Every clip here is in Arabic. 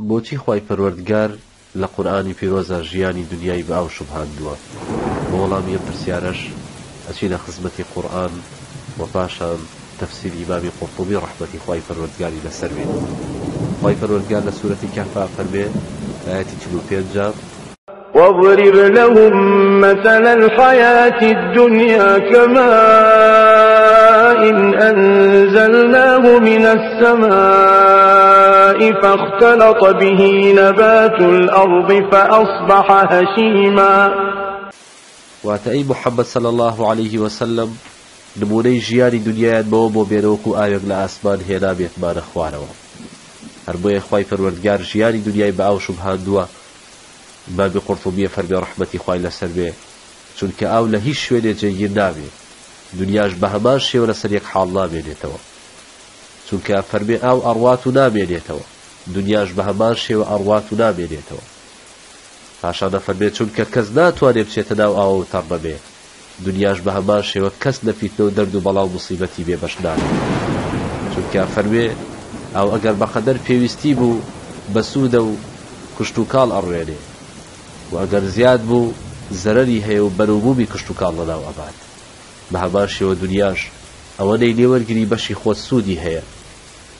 بۆچی خی پەروەردگار لە قورآانی پیرۆزە ژیانی دنیای بە ئاو شوبهاندووە بۆ وەڵام یە پرسیارەش ئەچی لە خزمەتی قورآن و پاشان تفسير إمام قرطبي رحمة خواهي فرودقاري لسروي خواهي فرودقار لسورة كهفا فرمي آياتي تلو بينجا واضرب لهم مثل الحياة الدنيا أنزلناه من السماء فاختلط به نبات الأرض فأصبح هشيما. واتأي محمد صلى الله عليه وسلم نمونەی ژیانی دنیایان بەوە بۆ بێنەوەکو ئاوێک لە ئاسمان هێنا بێتمانە خوارەوە هەر بۆیە خی پەروەردگار ژیانی دنیای بە ئاوشم هاندووە بابی قرتوبیە فەرمی ڕحمەتی خی لەسەر بێ چونکە ئاو لە هیچ شوێنێ جێگیر نابێ دنیاش بە هەمان شێوە لەسەر یەک چونکە فەرمێ ئاو ئەڕوات و نامێنێتەوە دنیاش بە هەمان شێوە ئەڕوات و نامێنێتەوە پاشانە فەرمێت چونکە کەس ناتوانێت بچێتە ناو ئاوە تەڕ بەبێ دنیاش بە هەمان شێوە کەس لە فیتنە و دەرد و بەڵاو مصیبەتی بێ بەشدان چونکە فەرمێ ئەو ئەگەر بەقەدەر پێویستی بوو بە سوودە و کشت و کاڵ ئەڕوێنێ. و ئەگەر زیاد بوو زەرری هەیە و بەروبوومی کشت و کاڵ لەناو ئەبات بە هەمان شێوە دنیاش ئەوە نەی لێوەرگری بەشی خۆت سوودی هەیە.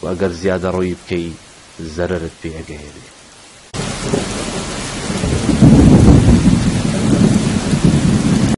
و ئەگەر زیادە ڕۆی بکەی زەرت پێ ئەگەهێنێ